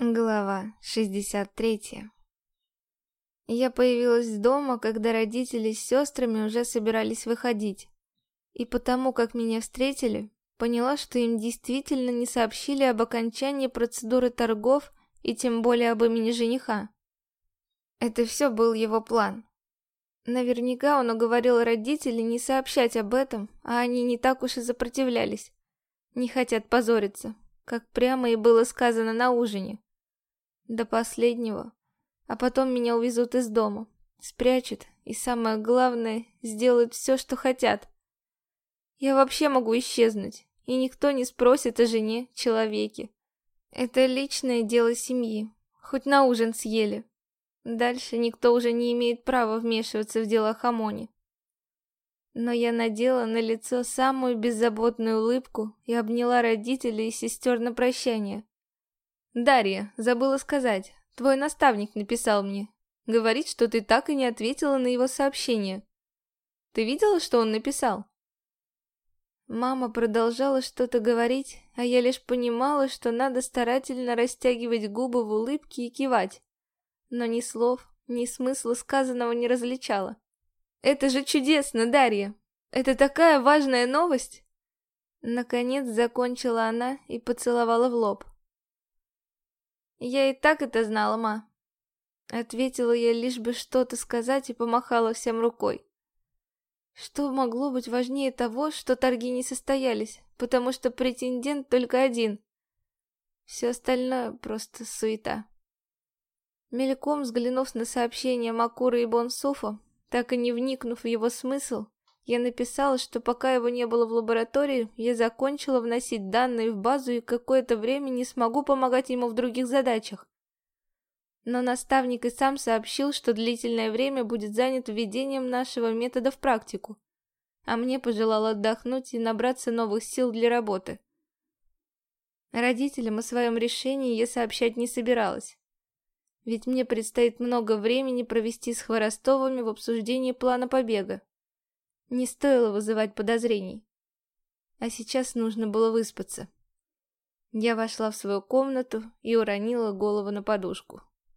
Глава 63 Я появилась дома, когда родители с сестрами уже собирались выходить. И потому, как меня встретили, поняла, что им действительно не сообщили об окончании процедуры торгов и тем более об имени жениха. Это все был его план. Наверняка он уговорил родителей не сообщать об этом, а они не так уж и сопротивлялись. Не хотят позориться, как прямо и было сказано на ужине. До последнего. А потом меня увезут из дома. Спрячут. И самое главное, сделают все, что хотят. Я вообще могу исчезнуть. И никто не спросит о жене, человеке. Это личное дело семьи. Хоть на ужин съели. Дальше никто уже не имеет права вмешиваться в дела Хамони. Но я надела на лицо самую беззаботную улыбку и обняла родителей и сестер на прощание. «Дарья, забыла сказать. Твой наставник написал мне. Говорит, что ты так и не ответила на его сообщение. Ты видела, что он написал?» Мама продолжала что-то говорить, а я лишь понимала, что надо старательно растягивать губы в улыбке и кивать. Но ни слов, ни смысла сказанного не различала. «Это же чудесно, Дарья! Это такая важная новость!» Наконец закончила она и поцеловала в лоб. «Я и так это знала, ма». Ответила я лишь бы что-то сказать и помахала всем рукой. Что могло быть важнее того, что торги не состоялись, потому что претендент только один. Все остальное просто суета. Мельком взглянув на сообщение Макуры и Бонсуфа, так и не вникнув в его смысл, я написала, что пока его не было в лаборатории, я закончила вносить данные в базу и какое-то время не смогу помогать ему в других задачах. Но наставник и сам сообщил, что длительное время будет занят введением нашего метода в практику, а мне пожелал отдохнуть и набраться новых сил для работы. Родителям о своем решении я сообщать не собиралась. Ведь мне предстоит много времени провести с Хворостовыми в обсуждении плана побега. Не стоило вызывать подозрений. А сейчас нужно было выспаться. Я вошла в свою комнату и уронила голову на подушку.